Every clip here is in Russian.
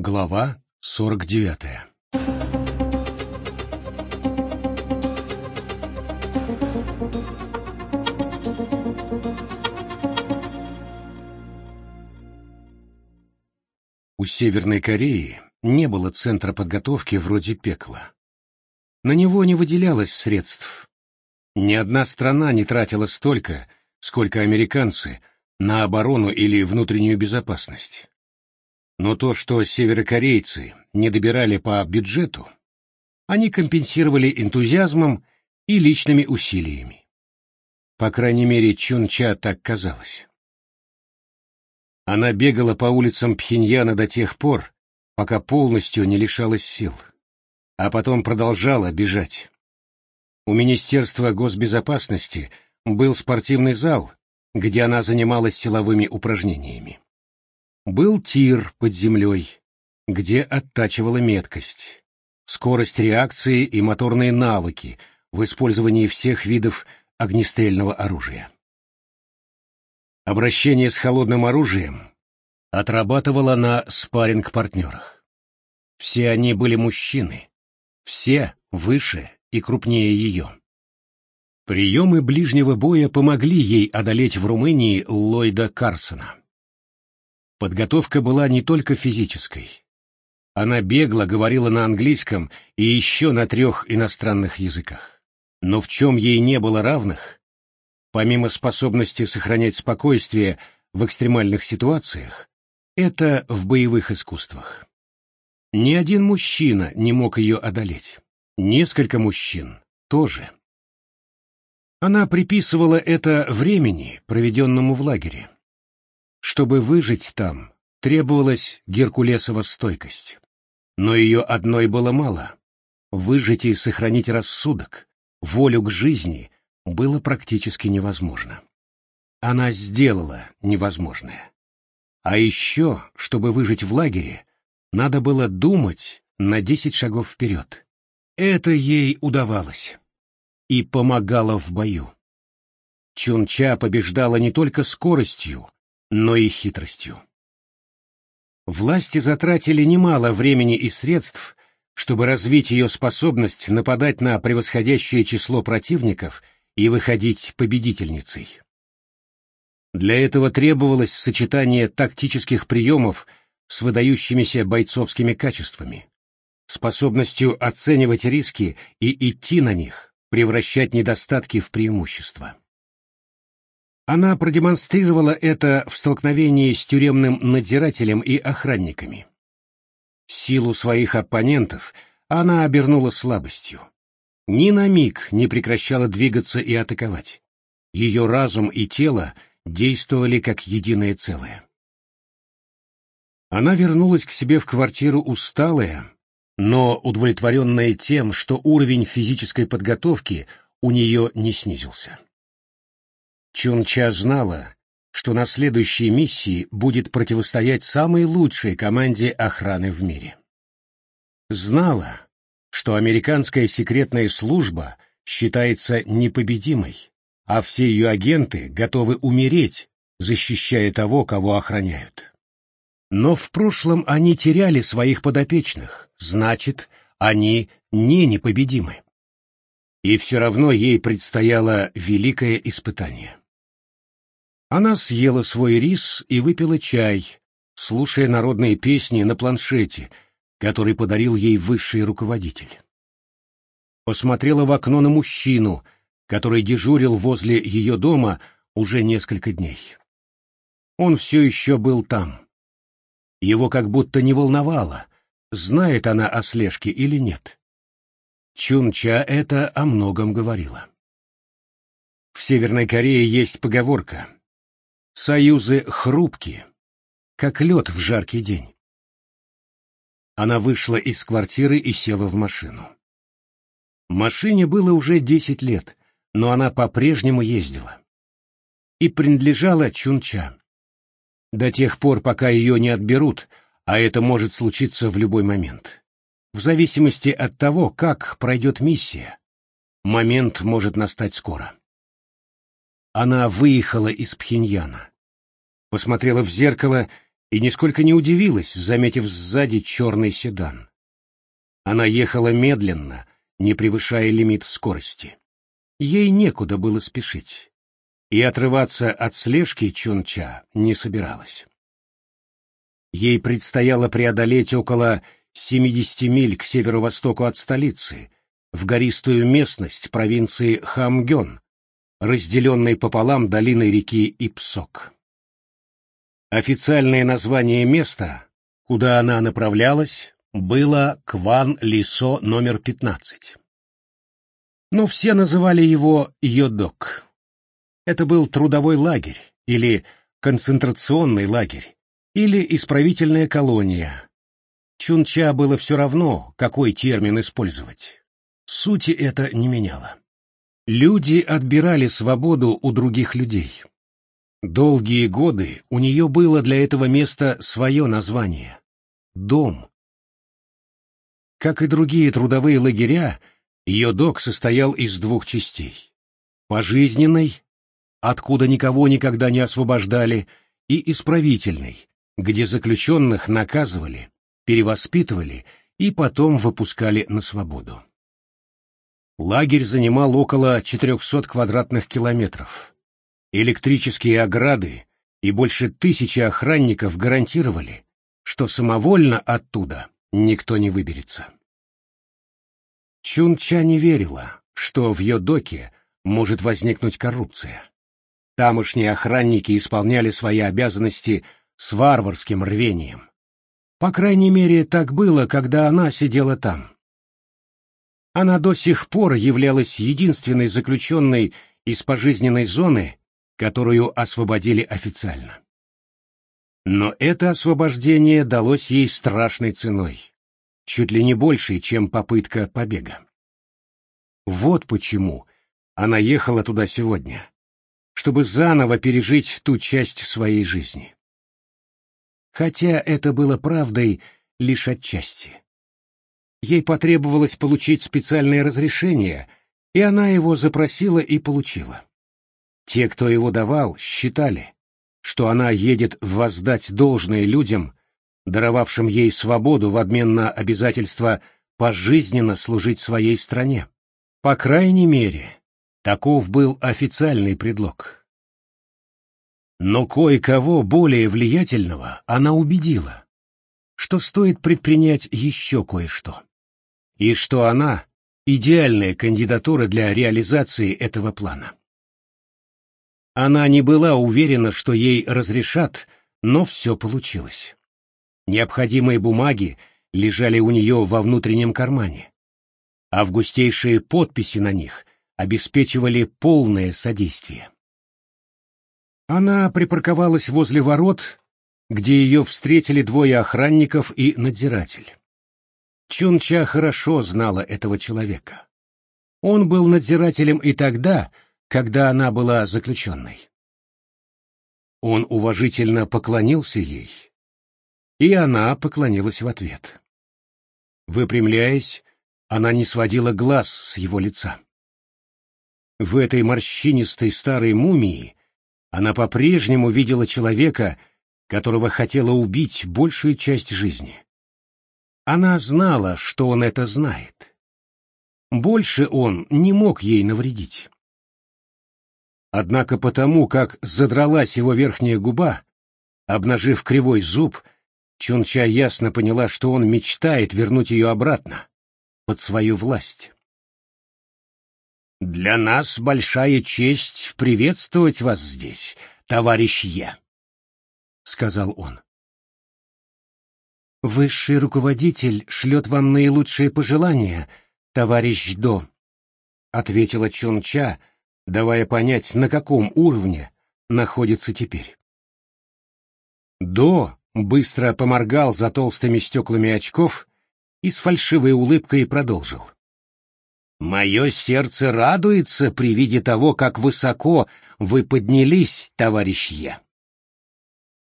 Глава сорок девятая У Северной Кореи не было центра подготовки вроде пекла. На него не выделялось средств. Ни одна страна не тратила столько, сколько американцы, на оборону или внутреннюю безопасность. Но то, что северокорейцы не добирали по бюджету, они компенсировали энтузиазмом и личными усилиями. По крайней мере, Чунча так казалось. Она бегала по улицам Пхеньяна до тех пор, пока полностью не лишалась сил, а потом продолжала бежать. У Министерства госбезопасности был спортивный зал, где она занималась силовыми упражнениями. Был тир под землей, где оттачивала меткость, скорость реакции и моторные навыки в использовании всех видов огнестрельного оружия. Обращение с холодным оружием отрабатывала на спарринг-партнерах. Все они были мужчины, все выше и крупнее ее. Приемы ближнего боя помогли ей одолеть в Румынии Ллойда Карсона. Подготовка была не только физической. Она бегло говорила на английском и еще на трех иностранных языках. Но в чем ей не было равных, Помимо способности сохранять спокойствие в экстремальных ситуациях, это в боевых искусствах. Ни один мужчина не мог ее одолеть. Несколько мужчин тоже. Она приписывала это времени, проведенному в лагере. Чтобы выжить там, требовалась Геркулесова стойкость. Но ее одной было мало. Выжить и сохранить рассудок, волю к жизни было практически невозможно. Она сделала невозможное. А еще, чтобы выжить в лагере, надо было думать на десять шагов вперед. Это ей удавалось. И помогало в бою. Чунча побеждала не только скоростью, но и хитростью. Власти затратили немало времени и средств, чтобы развить ее способность нападать на превосходящее число противников – и выходить победительницей. Для этого требовалось сочетание тактических приемов с выдающимися бойцовскими качествами, способностью оценивать риски и идти на них, превращать недостатки в преимущества. Она продемонстрировала это в столкновении с тюремным надзирателем и охранниками. Силу своих оппонентов она обернула слабостью ни на миг не прекращала двигаться и атаковать. Ее разум и тело действовали как единое целое. Она вернулась к себе в квартиру усталая, но удовлетворенная тем, что уровень физической подготовки у нее не снизился. Чунча знала, что на следующей миссии будет противостоять самой лучшей команде охраны в мире. Знала, что американская секретная служба считается непобедимой, а все ее агенты готовы умереть, защищая того, кого охраняют. Но в прошлом они теряли своих подопечных, значит, они не непобедимы. И все равно ей предстояло великое испытание. Она съела свой рис и выпила чай, слушая народные песни на планшете — который подарил ей высший руководитель. Посмотрела в окно на мужчину, который дежурил возле ее дома уже несколько дней. Он все еще был там. Его как будто не волновало, знает она о слежке или нет. Чунча это о многом говорила. В Северной Корее есть поговорка «Союзы хрупкие, как лед в жаркий день». Она вышла из квартиры и села в машину. Машине было уже десять лет, но она по-прежнему ездила. И принадлежала Чунча. До тех пор, пока ее не отберут, а это может случиться в любой момент. В зависимости от того, как пройдет миссия, момент может настать скоро. Она выехала из Пхеньяна. Посмотрела в зеркало и нисколько не удивилась, заметив сзади черный седан. Она ехала медленно, не превышая лимит скорости. Ей некуда было спешить, и отрываться от слежки Чунча не собиралась. Ей предстояло преодолеть около 70 миль к северо-востоку от столицы, в гористую местность провинции Хамгён, разделенной пополам долиной реки Ипсок. Официальное название места, куда она направлялась, было Кван-Лисо номер 15. Но все называли его Йодок. Это был трудовой лагерь или концентрационный лагерь или исправительная колония. Чунча было все равно, какой термин использовать. Сути это не меняло. Люди отбирали свободу у других людей. Долгие годы у нее было для этого места свое название — дом. Как и другие трудовые лагеря, ее док состоял из двух частей. Пожизненной, откуда никого никогда не освобождали, и исправительной, где заключенных наказывали, перевоспитывали и потом выпускали на свободу. Лагерь занимал около 400 квадратных километров. Электрические ограды и больше тысячи охранников гарантировали, что самовольно оттуда никто не выберется. Чунча не верила, что в Йодоке может возникнуть коррупция. Тамошние охранники исполняли свои обязанности с варварским рвением. По крайней мере, так было, когда она сидела там. Она до сих пор являлась единственной заключенной из пожизненной зоны, которую освободили официально. Но это освобождение далось ей страшной ценой, чуть ли не большей, чем попытка побега. Вот почему она ехала туда сегодня, чтобы заново пережить ту часть своей жизни. Хотя это было правдой лишь отчасти. Ей потребовалось получить специальное разрешение, и она его запросила и получила. Те, кто его давал, считали, что она едет воздать должное людям, даровавшим ей свободу в обмен на обязательство пожизненно служить своей стране. По крайней мере, таков был официальный предлог. Но кое-кого более влиятельного она убедила, что стоит предпринять еще кое-что и что она — идеальная кандидатура для реализации этого плана. Она не была уверена, что ей разрешат, но все получилось. Необходимые бумаги лежали у нее во внутреннем кармане. Августейшие подписи на них обеспечивали полное содействие. Она припарковалась возле ворот, где ее встретили двое охранников и надзиратель. Чунча хорошо знала этого человека. Он был надзирателем и тогда, когда она была заключенной. Он уважительно поклонился ей, и она поклонилась в ответ. Выпрямляясь, она не сводила глаз с его лица. В этой морщинистой старой мумии она по-прежнему видела человека, которого хотела убить большую часть жизни. Она знала, что он это знает. Больше он не мог ей навредить. Однако потому, как задралась его верхняя губа, обнажив кривой зуб, Чунча ясно поняла, что он мечтает вернуть ее обратно, под свою власть. «Для нас большая честь приветствовать вас здесь, товарищ Я», — сказал он. Высший руководитель шлет вам наилучшие пожелания, товарищ До, ответила Чунча, давая понять, на каком уровне находится теперь. До быстро поморгал за толстыми стеклами очков и с фальшивой улыбкой продолжил. «Мое сердце радуется при виде того, как высоко вы поднялись, товарищ Я».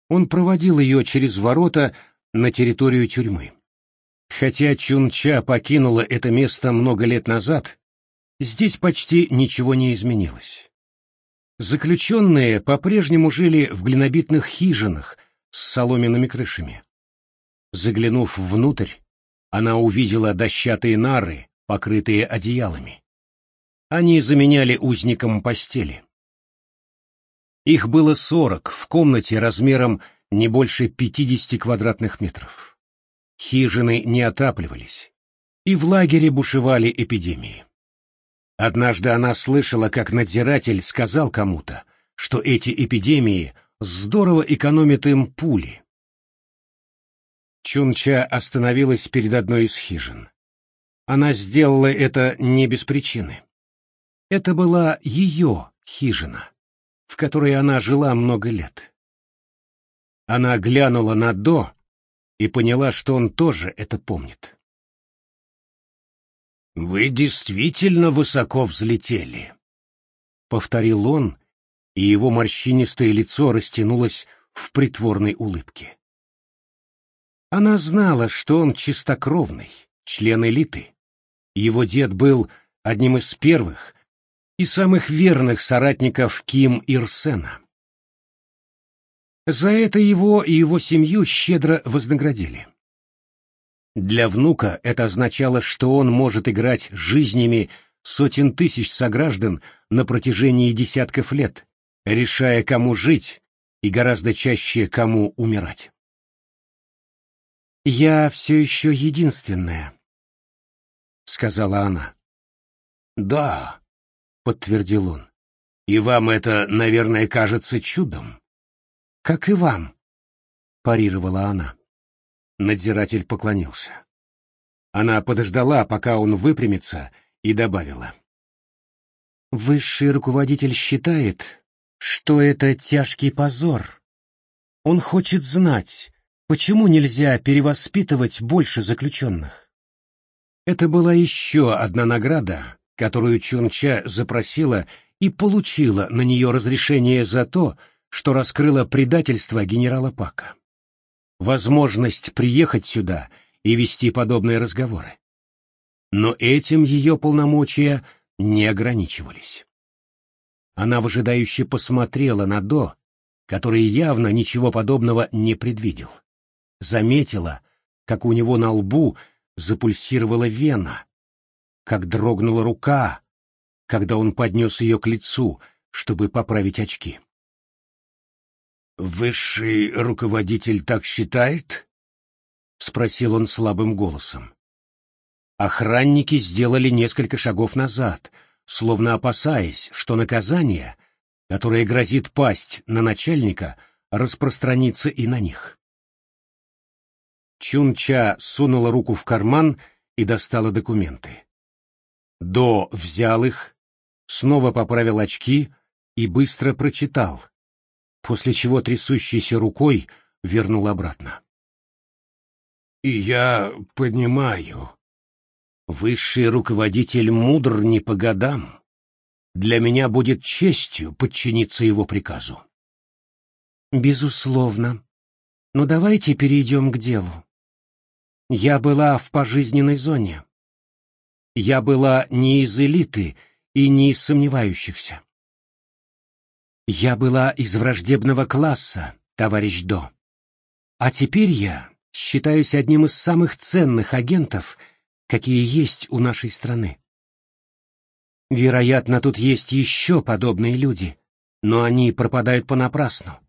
Он проводил ее через ворота на территорию тюрьмы. Хотя Чунча покинула это место много лет назад, здесь почти ничего не изменилось. Заключенные по-прежнему жили в глинобитных хижинах, с соломенными крышами. Заглянув внутрь, она увидела дощатые нары, покрытые одеялами. Они заменяли узникам постели. Их было сорок в комнате размером не больше пятидесяти квадратных метров. Хижины не отапливались, и в лагере бушевали эпидемии. Однажды она слышала, как надзиратель сказал кому-то, что эти эпидемии здорово экономят им пули. Чунча остановилась перед одной из хижин. Она сделала это не без причины. Это была ее хижина, в которой она жила много лет. Она глянула на До и поняла, что он тоже это помнит. «Вы действительно высоко взлетели», — повторил он, и его морщинистое лицо растянулось в притворной улыбке. Она знала, что он чистокровный, член элиты. Его дед был одним из первых и самых верных соратников Ким Ирсена. За это его и его семью щедро вознаградили. Для внука это означало, что он может играть жизнями сотен тысяч сограждан на протяжении десятков лет, решая, кому жить и гораздо чаще, кому умирать. «Я все еще единственная», — сказала она. «Да», — подтвердил он, — «и вам это, наверное, кажется чудом». «Как и вам», — парировала она. Надзиратель поклонился. Она подождала, пока он выпрямится, и добавила. «Высший руководитель считает, что это тяжкий позор. Он хочет знать, почему нельзя перевоспитывать больше заключенных». Это была еще одна награда, которую Чунча запросила и получила на нее разрешение за то, что раскрыла предательство генерала Пака возможность приехать сюда и вести подобные разговоры. Но этим ее полномочия не ограничивались. Она выжидающе посмотрела на До, который явно ничего подобного не предвидел. Заметила, как у него на лбу запульсировала вена, как дрогнула рука, когда он поднес ее к лицу, чтобы поправить очки. «Высший руководитель так считает?» — спросил он слабым голосом. Охранники сделали несколько шагов назад, словно опасаясь, что наказание, которое грозит пасть на начальника, распространится и на них. Чунча сунула руку в карман и достала документы. До взял их, снова поправил очки и быстро прочитал, после чего трясущейся рукой вернул обратно. «И я понимаю. Высший руководитель мудр не по годам. Для меня будет честью подчиниться его приказу». «Безусловно. Но давайте перейдем к делу. Я была в пожизненной зоне. Я была не из элиты и не из сомневающихся. Я была из враждебного класса, товарищ До. А теперь я считаюсь одним из самых ценных агентов, какие есть у нашей страны. Вероятно, тут есть еще подобные люди, но они пропадают понапрасну.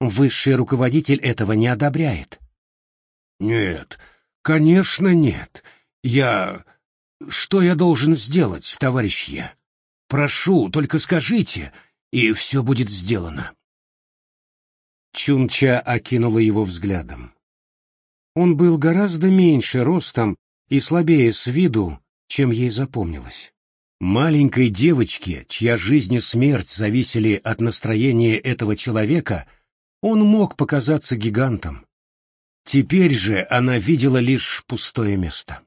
Высший руководитель этого не одобряет. Нет, конечно, нет. Я... Что я должен сделать, товарищ я? Прошу, только скажите, и все будет сделано. Чунча окинула его взглядом. Он был гораздо меньше ростом и слабее с виду, чем ей запомнилось. Маленькой девочке, чья жизнь и смерть зависели от настроения этого человека, он мог показаться гигантом. Теперь же она видела лишь пустое место.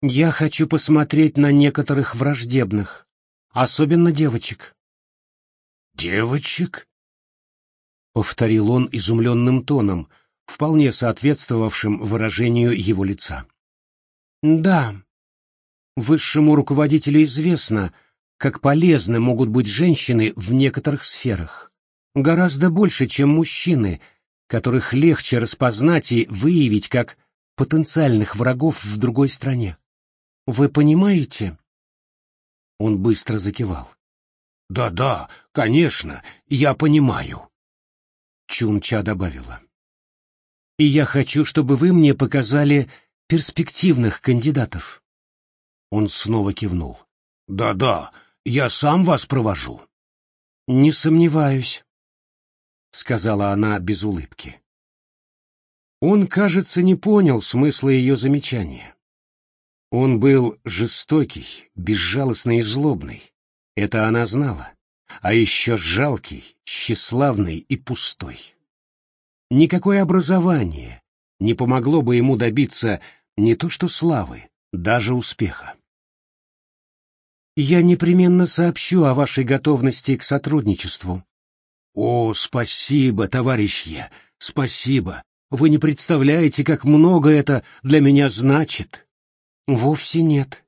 «Я хочу посмотреть на некоторых враждебных», Особенно девочек. «Девочек?» — повторил он изумленным тоном, вполне соответствовавшим выражению его лица. «Да, высшему руководителю известно, как полезны могут быть женщины в некоторых сферах, Гораздо больше, чем мужчины, которых легче распознать и выявить как потенциальных врагов в другой стране. Вы понимаете? Он быстро закивал. Да-да, конечно, я понимаю. Чунча добавила. И я хочу, чтобы вы мне показали перспективных кандидатов. Он снова кивнул. Да-да, я сам вас провожу. Не сомневаюсь, сказала она без улыбки. Он, кажется, не понял смысла ее замечания. Он был жестокий, безжалостный и злобный. Это она знала. А еще жалкий, тщеславный и пустой. Никакое образование не помогло бы ему добиться не то что славы, даже успеха. Я непременно сообщу о вашей готовности к сотрудничеству. О, спасибо, товарищи, спасибо. Вы не представляете, как много это для меня значит. Вовсе нет.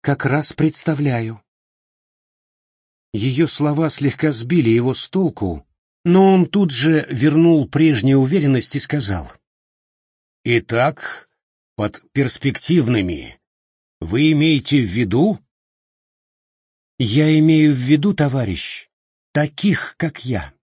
Как раз представляю. Ее слова слегка сбили его с толку, но он тут же вернул прежнюю уверенность и сказал. «Итак, под перспективными вы имеете в виду?» «Я имею в виду, товарищ, таких, как я».